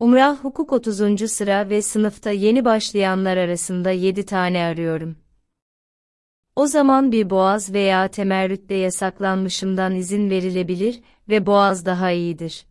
Umrah hukuk 30. sıra ve sınıfta yeni başlayanlar arasında 7 tane arıyorum. O zaman bir boğaz veya temerrütte yasaklanmışımdan izin verilebilir ve boğaz daha iyidir.